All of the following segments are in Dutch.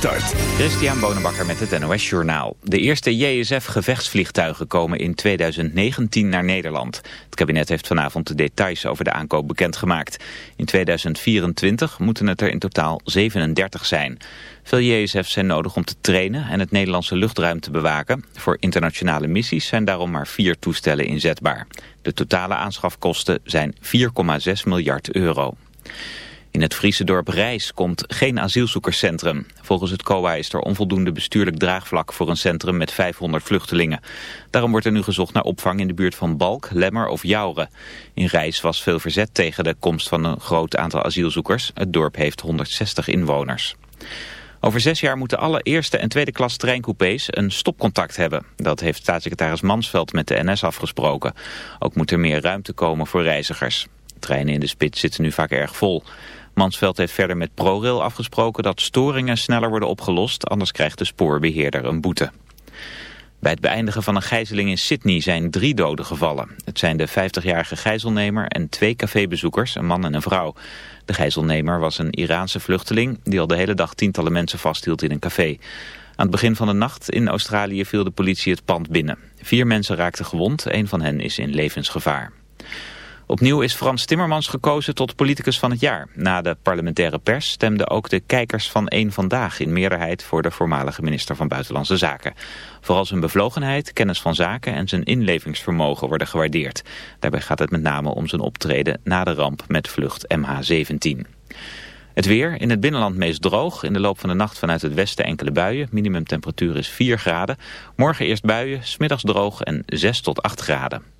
Start. Christian Bonenbakker met het NOS Journaal. De eerste JSF-gevechtsvliegtuigen komen in 2019 naar Nederland. Het kabinet heeft vanavond de details over de aankoop bekendgemaakt. In 2024 moeten het er in totaal 37 zijn. Veel JSF's zijn nodig om te trainen en het Nederlandse luchtruim te bewaken. Voor internationale missies zijn daarom maar vier toestellen inzetbaar. De totale aanschafkosten zijn 4,6 miljard euro. In het Friese dorp Rijs komt geen asielzoekerscentrum. Volgens het COA is er onvoldoende bestuurlijk draagvlak voor een centrum met 500 vluchtelingen. Daarom wordt er nu gezocht naar opvang in de buurt van Balk, Lemmer of Jouren. In Rijs was veel verzet tegen de komst van een groot aantal asielzoekers. Het dorp heeft 160 inwoners. Over zes jaar moeten alle eerste en tweede klas treincoupés een stopcontact hebben. Dat heeft staatssecretaris Mansveld met de NS afgesproken. Ook moet er meer ruimte komen voor reizigers. Treinen in de spits zitten nu vaak erg vol. Mansveld heeft verder met ProRail afgesproken dat storingen sneller worden opgelost, anders krijgt de spoorbeheerder een boete. Bij het beëindigen van een gijzeling in Sydney zijn drie doden gevallen. Het zijn de 50-jarige gijzelnemer en twee cafébezoekers, een man en een vrouw. De gijzelnemer was een Iraanse vluchteling die al de hele dag tientallen mensen vasthield in een café. Aan het begin van de nacht in Australië viel de politie het pand binnen. Vier mensen raakten gewond, een van hen is in levensgevaar. Opnieuw is Frans Timmermans gekozen tot politicus van het jaar. Na de parlementaire pers stemden ook de kijkers van Eén Vandaag in meerderheid voor de voormalige minister van Buitenlandse Zaken. Vooral zijn bevlogenheid, kennis van zaken en zijn inlevingsvermogen worden gewaardeerd. Daarbij gaat het met name om zijn optreden na de ramp met vlucht MH17. Het weer, in het binnenland meest droog. In de loop van de nacht vanuit het westen enkele buien. Minimumtemperatuur is 4 graden. Morgen eerst buien, smiddags droog en 6 tot 8 graden.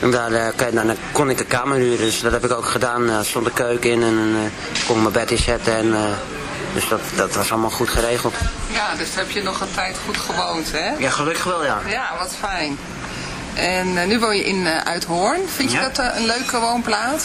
En daar, uh, nou, dan kon ik een kamer huren, dus dat heb ik ook gedaan. Er stond de keuken in en uh, kon ik mijn bed inzetten. En, uh, dus dat, dat was allemaal goed geregeld. Ja, dus heb je nog een tijd goed gewoond, hè? Ja, gelukkig wel, ja. Ja, wat fijn. En nu woon je in Uithoorn. Vind je Ja. dat een leuke woonplaats?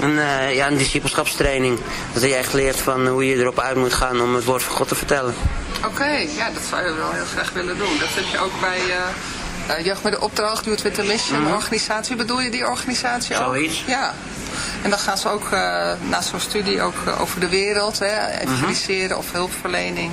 Een, uh, ja, een discipelschapstraining. Dat je echt leert van hoe je erop uit moet gaan om het woord van God te vertellen. Oké, okay, ja, dat zou je wel heel graag willen doen. Dat heb je ook bij, uh, uh, Jeugd met de Opdracht, Youth with the Mission Mhm. organisatie. Bedoel je die organisatie ook? Zoiets. Ja. En dan gaan ze ook uh, naast zo'n studie ook uh, over de wereld, hè, evangeliseren of hulpverlening,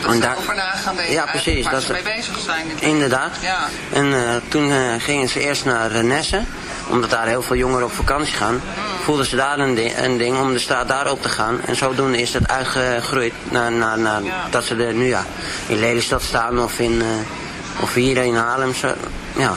Dat en daar, over na gaan denken. Ja, precies. Dat ze mee bezig zijn. Inderdaad. Ja. En uh, toen uh, gingen ze eerst naar uh, Nessen, omdat daar heel veel jongeren op vakantie gaan. Mm. Voelden ze daar een, di een, ding om de straat daar op te gaan. En zodoende is het uitgegroeid naar, naar, naar ja. dat ze er nu ja, in Lelystad staan of, in, of hier in Haarlem. Zo, ja.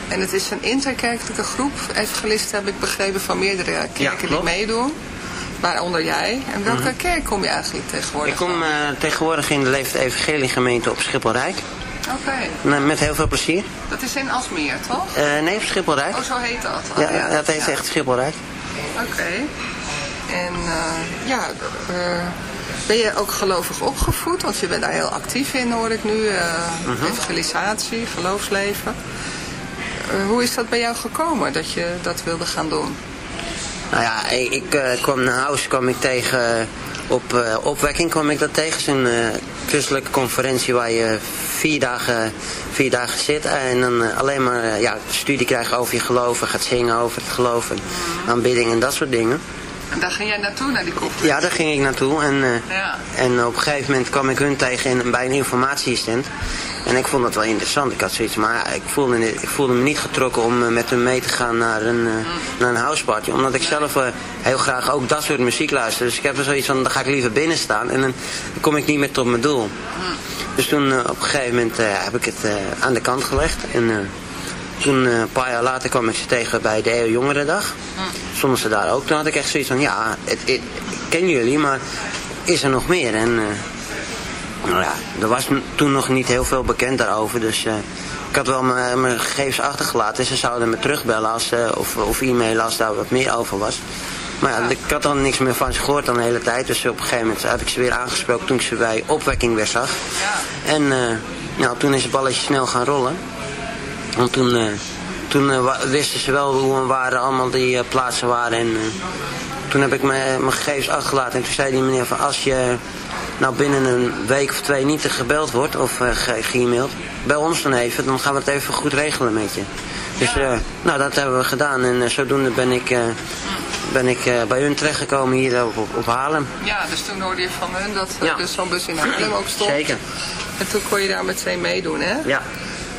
En het is een interkerkelijke groep. Evangelisten heb ik begrepen van meerdere kerken ja, die meedoen. Waaronder jij. En welke mm -hmm. kerk kom je eigenlijk tegenwoordig Ik kom uh, tegenwoordig in de Leefde Evangelie gemeente op Schipholrijk. Oké. Okay. Met heel veel plezier. Dat is in Asmeer, toch? Uh, nee, op Schipholrijk. Oh, zo heet dat? Oh, ja, ja, dat heet ja. echt Schipholrijk. Oké. Okay. En uh, ja, ben je ook gelovig opgevoed? Want je bent daar heel actief in, hoor ik nu. Uh, -hmm. Evangelisatie, geloofsleven. Hoe is dat bij jou gekomen, dat je dat wilde gaan doen? Nou ja, ik, ik kwam naar huis, kwam ik tegen op uh, opwekking kwam ik dat tegen. Zo'n christelijke conferentie waar je vier dagen, vier dagen zit en dan alleen maar ja, studie krijgt over je geloven, gaat zingen over het geloven, aanbidding en dat soort dingen. En daar ging jij naartoe, naar die conferentie? Ja, daar ging ik naartoe en, ja. en op een gegeven moment kwam ik hun tegen in, bij een informatiestand. En ik vond dat wel interessant. Ik had zoiets, maar ik voelde, ik voelde me niet getrokken om met hem mee te gaan naar een, mm. naar een houseparty. Omdat ik zelf uh, heel graag ook dat soort muziek luister. Dus ik heb er zoiets van, dan ga ik liever binnen staan. En dan kom ik niet meer tot mijn doel. Dus toen op een gegeven moment heb ik het aan de kant gelegd. En toen een paar jaar later kwam ik ze tegen bij de EO Jongerendag. Stonden ze daar ook. Toen had ik echt zoiets van, ja, ik ken jullie, maar is er nog meer? En nou ja, er was toen nog niet heel veel bekend daarover, dus uh, ik had wel mijn gegevens achtergelaten. Ze zouden me terugbellen als, uh, of, of e-mailen als daar wat meer over was. Maar ja, ik had dan niks meer van ze gehoord dan de hele tijd. Dus op een gegeven moment heb ik ze weer aangesproken toen ik ze bij opwekking weer zag. Ja. En uh, nou, toen is het balletje snel gaan rollen. Want toen, toen wisten ze wel hoe en waar allemaal die plaatsen waren. En toen heb ik mijn gegevens achtergelaten. En toen zei die meneer van als je nou binnen een week of twee niet gebeld wordt of uh, ge-mailed, bel ons dan even, dan gaan we het even goed regelen met je. Dus uh, nou, dat hebben we gedaan en uh, zodoende ben ik, ben ik bij hun terechtgekomen hier op, op, Haarlem. Ja, dus toen hoorde je van hun dat ja. dus zo'n bus in Haarlem ook stond. Zeker. En toen kon je daar meteen meedoen, hè? Ja.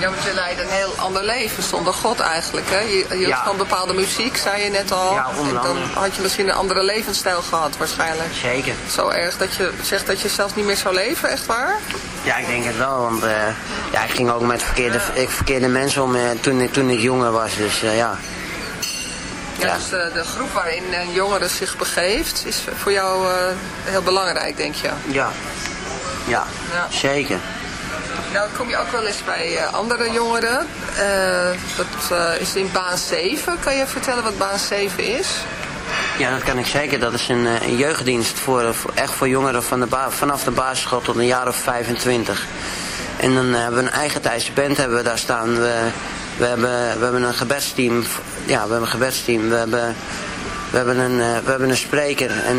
Ja, want je leidt een heel ander leven zonder God eigenlijk. Hè? Je, je ja. van bepaalde muziek, zei je net al. Ja, en dan had je misschien een andere levensstijl gehad waarschijnlijk. Zeker. Zo erg dat je zegt dat je zelfs niet meer zou leven, echt waar? Ja, ik denk het wel, want uh, ja, ik ging ook met verkeerde, ja. verkeerde mensen om uh, toen, ik, toen ik jonger was, dus uh, ja. Ja, dus de, de, groep waarin een jongere zich begeeft is voor jou heel belangrijk, denk je? Ja, ja, ja. zeker. Nou, kom je ook wel eens bij uh, andere jongeren. Uh, dat uh, is in baan 7. Kan je vertellen wat baan 7 is? Ja, dat kan ik zeker. Dat is een, een jeugddienst voor, echt voor jongeren van de vanaf de basisschool tot een jaar of 25. En dan hebben we een eigen tijdse band hebben we daar staan. We, we, hebben, we hebben een gebedsteam. Ja, we hebben een gebedsteam. We hebben we hebben een, we hebben een spreker en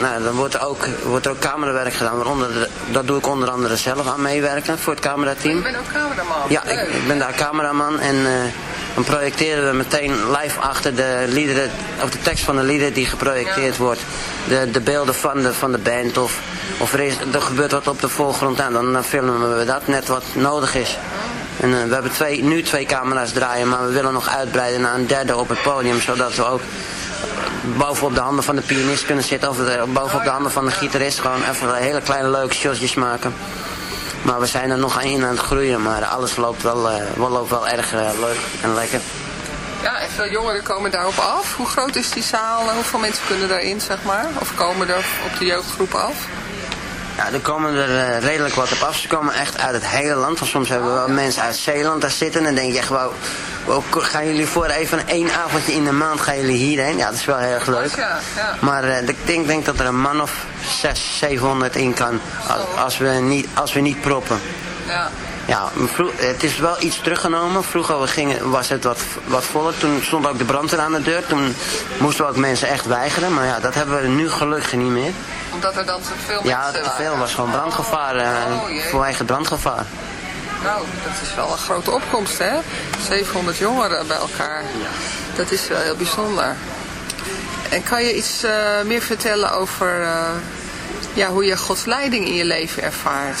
nou, dan wordt er, ook, wordt er ook camerawerk gedaan. Waaronder de, dat doe ik onder andere zelf aan meewerken voor het camerateam. Ik ben ook cameraman. Ja, ik, ik, ben daar cameraman en uh, dan projecteren we meteen live achter de liederen, of de tekst van de liederen die geprojecteerd ja. wordt. De, de beelden van de, van de band of, of er, is, er gebeurt wat op de voorgrond aan. Dan, dan filmen we dat net wat nodig is. En uh, we hebben twee, nu twee camera's draaien, maar we willen nog uitbreiden naar een derde op het podium, zodat we ook bovenop de handen van de pianist kunnen zitten of bovenop de handen van de gitarist. Gewoon even hele kleine leuke shotjes maken. Maar we zijn er nog in aan het groeien, maar alles loopt wel, uh, loopt wel erg uh, leuk en lekker. Ja, en veel jongeren komen daarop af. Hoe groot is die zaal? Hoeveel mensen kunnen daarin, zeg maar? Of komen er op de jeugdgroep af? Ja, er komen er uh, redelijk wat op af. Ze komen echt uit het hele land. Want soms hebben we wel mensen uit Zeeland daar zitten. En dan denk je echt, wow, gaan jullie voor even één avondje in de maand gaan jullie hierheen? Ja, dat is wel heel erg leuk. Ja, ja. Maar uh, ik denk, denk dat er een man of 600, 700 in kan. Als we niet, als we niet proppen. Ja. Ja, het is wel iets teruggenomen. Vroeger gingen, was het wat, wat voller. Toen stond ook de brandweer aan de deur. Toen moesten we ook mensen echt weigeren. Maar ja, dat hebben we nu gelukkig niet meer. Omdat er dan veel Ja, te veel. was gewoon brandgevaar. Uh, oh, vanwege brandgevaar. Nou, dat is wel een grote opkomst, hè? 700 jongeren bij elkaar. Dat is wel heel bijzonder. En kan je iets uh, meer vertellen over uh, ja, hoe je Gods leiding in je leven ervaart?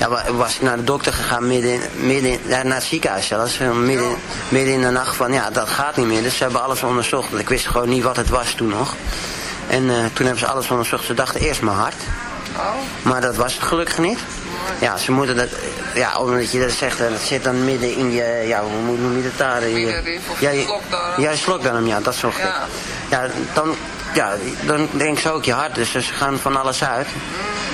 ja, was ik naar de dokter gegaan midden, in, midden in, naar het ziekenhuis zelfs. Midden, midden in de nacht van ja, dat gaat niet meer. Dus ze hebben alles onderzocht. Ik wist gewoon niet wat het was toen nog. En uh, toen hebben ze alles onderzocht. Ze dachten eerst mijn hart. Oh. Maar dat was het gelukkig niet. Ja, ze moeten dat, ja, omdat je dat zegt, dat zit dan midden in je, ja, hoe noem je dat daar? Je, ja, je, ja, je slokdarm, ja, dat zo ja. ja, dan, ja, dan denk ze ook je hart, dus ze gaan van alles uit.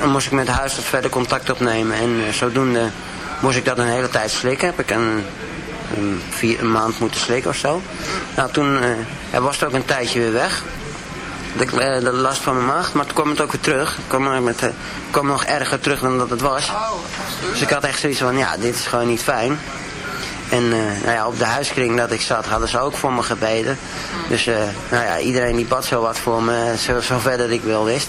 dan moest ik met huis tot verder contact opnemen. En uh, zodoende moest ik dat een hele tijd slikken. Heb ik een, een, vier, een maand moeten slikken of zo. Nou, toen uh, was het ook een tijdje weer weg. De, uh, de, last van mijn maag. Maar toen kwam het ook weer terug. Het kwam, met, kwam nog erger terug dan dat het was. Dus ik had echt zoiets van, ja, dit is gewoon niet fijn. En nou ja, op de huiskring dat ik zat, hadden ze ook voor me gebeden. Dus nou ja, iedereen die bad zo wat voor me, zo, zo verder ik wel wist.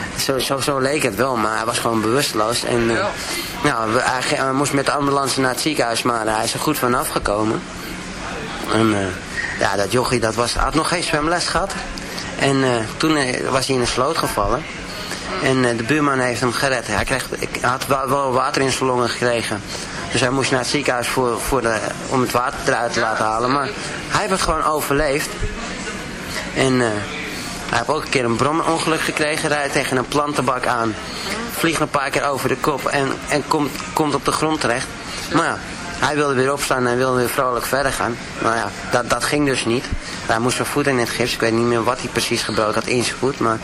zo, zo, zo, leek het wel, maar hij was gewoon bewusteloos. En uh, nou, hij, hij, moest met de ambulance naar het ziekenhuis, maar hij is er goed vanaf gekomen. En uh, ja, dat jochie dat was, had nog geen zwemles gehad. En toen was hij in een sloot gevallen. En de buurman heeft hem gered. Hij kreeg, ik had wel water in zijn longen gekregen. Dus hij moest naar het ziekenhuis voor, voor de, om het water eruit te laten halen. Maar hij heeft het gewoon overleefd. En hij heeft ook een keer een bromongeluk gekregen. Rijdt tegen een plantenbak aan. Vliegt een paar keer over de kop en, en komt, komt op de grond terecht. Maar ja, hij wilde weer opstaan en wilde weer vrolijk verder gaan. Maar ja, dat, dat ging dus niet. Hij moest zijn voet in het gips. Ik weet niet meer wat hij precies gebroken had in zijn voet. Maar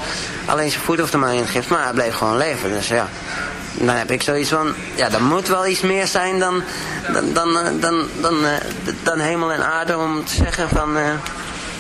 alleen zijn voet hoefde maar in het gips. Maar hij bleef gewoon leven. Dus ja, dan heb ik zoiets van, ja, er moet wel iets meer zijn dan, dan, dan, eh, dan, dan, eh, dan hemel en aarde om te zeggen van... Uh,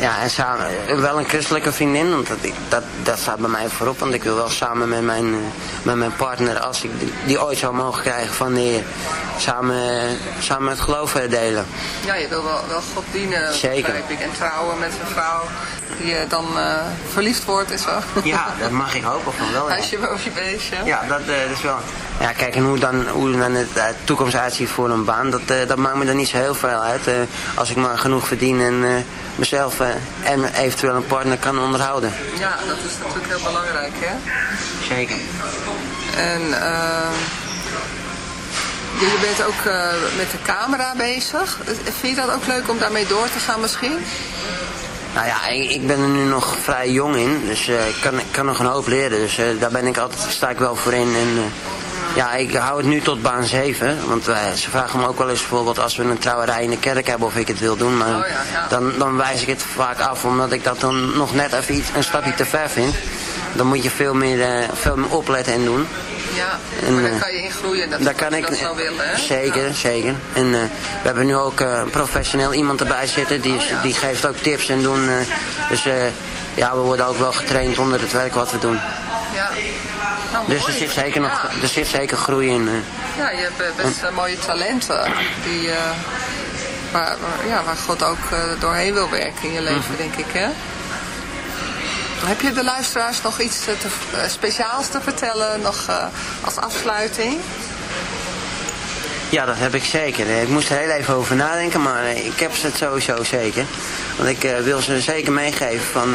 ja, en samen, wel een christelijke vriendin, want dat, dat, dat staat bij mij voorop. Want ik wil wel samen met mijn, uh, met mijn partner, als ik die, ooit zou mogen krijgen van die, samen, samen het geloof delen. Ja, je wil wel, wel God dienen, Zeker. Ik. En trouwen met een vrouw die uh, dan verliefd wordt en zo. Ja, dat mag ik hopen van wel. Ja. Huisje boven je beestje. Ja, dat, dat is wel... Ja, kijk, en hoe dan, hoe dan het uh, toekomst uitziet voor een baan, dat, uh, dat maakt me dan niet zo heel veel uit. Uh, als ik maar genoeg verdien en mezelf en eventueel een partner kan onderhouden. Ja, dat is natuurlijk heel belangrijk, hè? Zeker. En je bent ook met de camera bezig. Vind je dat ook leuk om daarmee door te gaan misschien? Nou ja, ik, ben er nu nog vrij jong in, dus ik, kan, ik kan nog een hoop leren. Dus daar ben ik altijd, sta ik wel voor in. En, ja, ik hou het nu tot baan 7. Want uh, ze vragen me ook wel eens bijvoorbeeld als we een trouwerij in de kerk hebben of ik het wil doen. Maar oh Dan, dan wijs ik het vaak af omdat ik dat dan nog net even iets, een stapje te ver vind. Dan moet je veel meer, uh, veel meer opletten en doen. Ja, en, maar daar eh, kan je in groeien. Dat daar kan ik, dat zo willen, hè? Zeker, zeker. En we hebben nu ook professioneel iemand erbij zitten. Die, oh die geeft ook tips en doen. dus ja, we worden ook wel getraind onder het werk wat we doen. Ja. Nou, dus er zit, zeker nog, er zit zeker groei in. Eh. Ja, je hebt eh, best mooie talenten die, uh, waar, ja, waar God ook doorheen wil werken in je leven, mhm. denk ik. Hè? Heb je de luisteraars nog iets te, speciaals te vertellen, nog als afsluiting? Ja, dat heb ik zeker. Ik moest er heel even over nadenken, maar ik heb ze het sowieso zeker. Want ik wil ze zeker meegeven van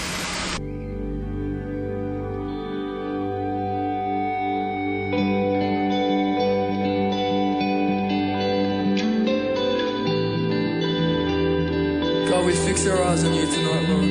In the darkness and death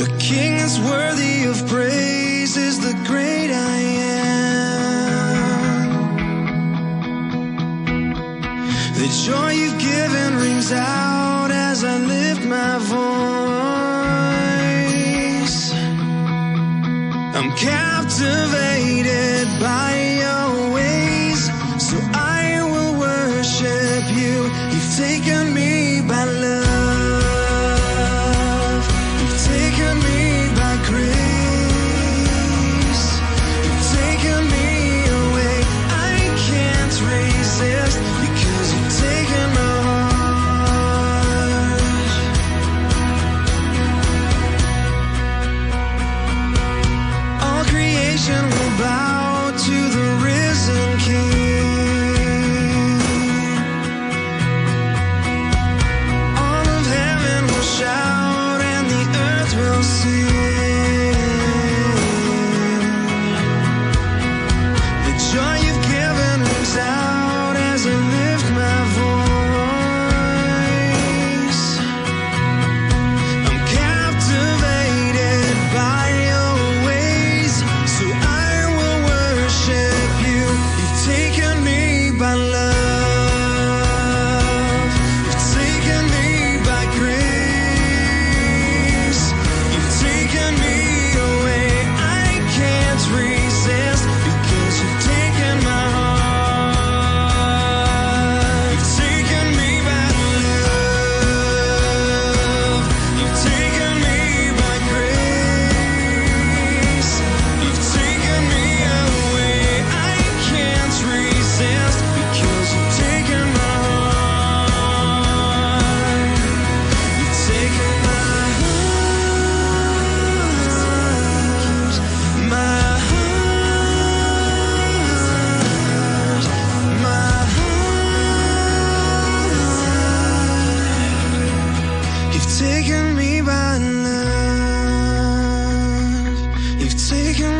A king is worthy of praise is the great I am. The joy you've given rings out as I lift my voice. I'm captivated by your ways, so I will worship you. You've taken me by love,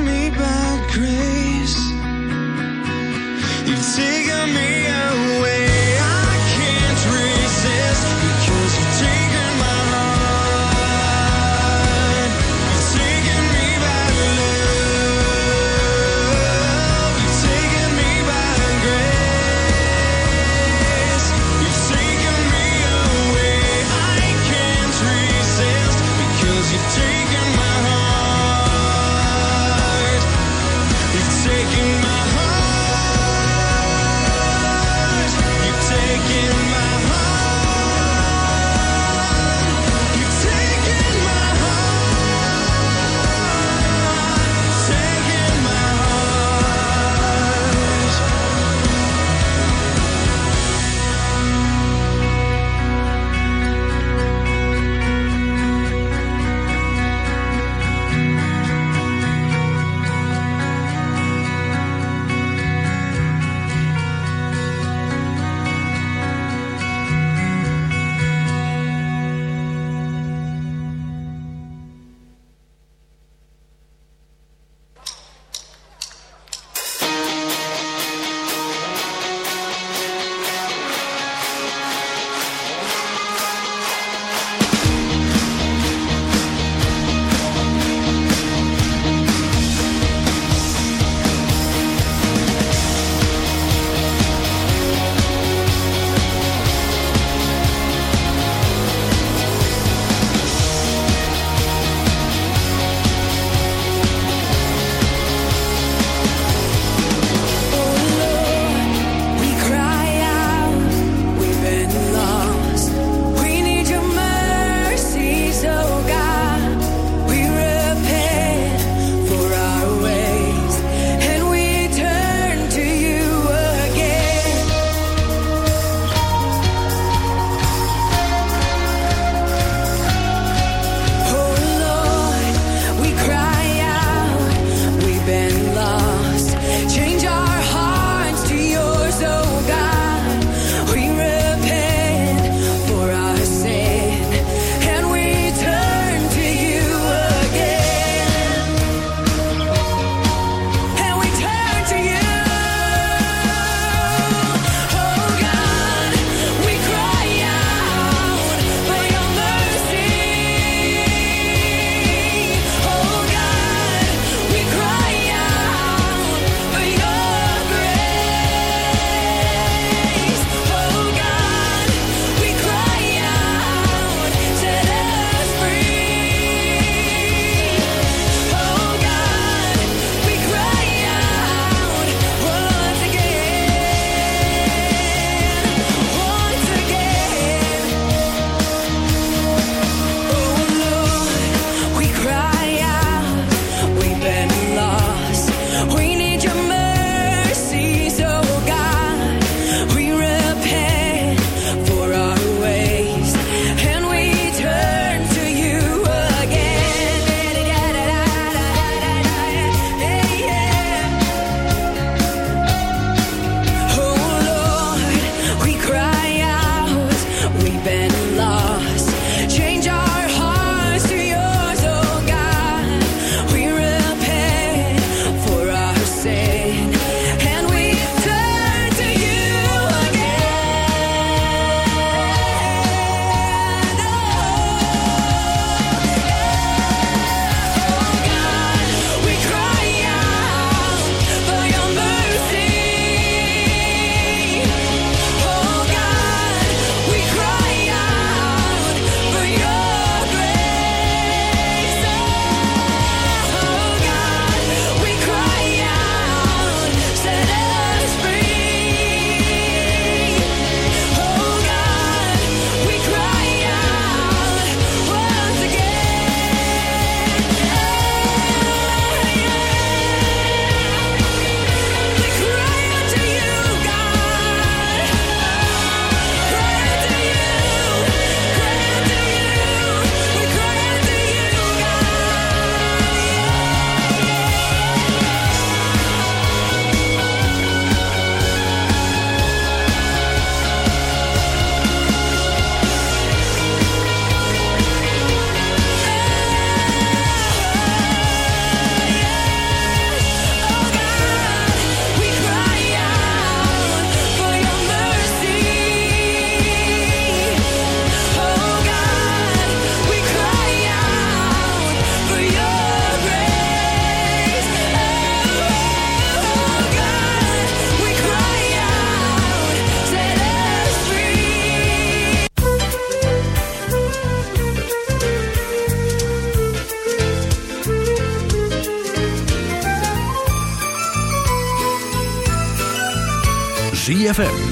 me back grace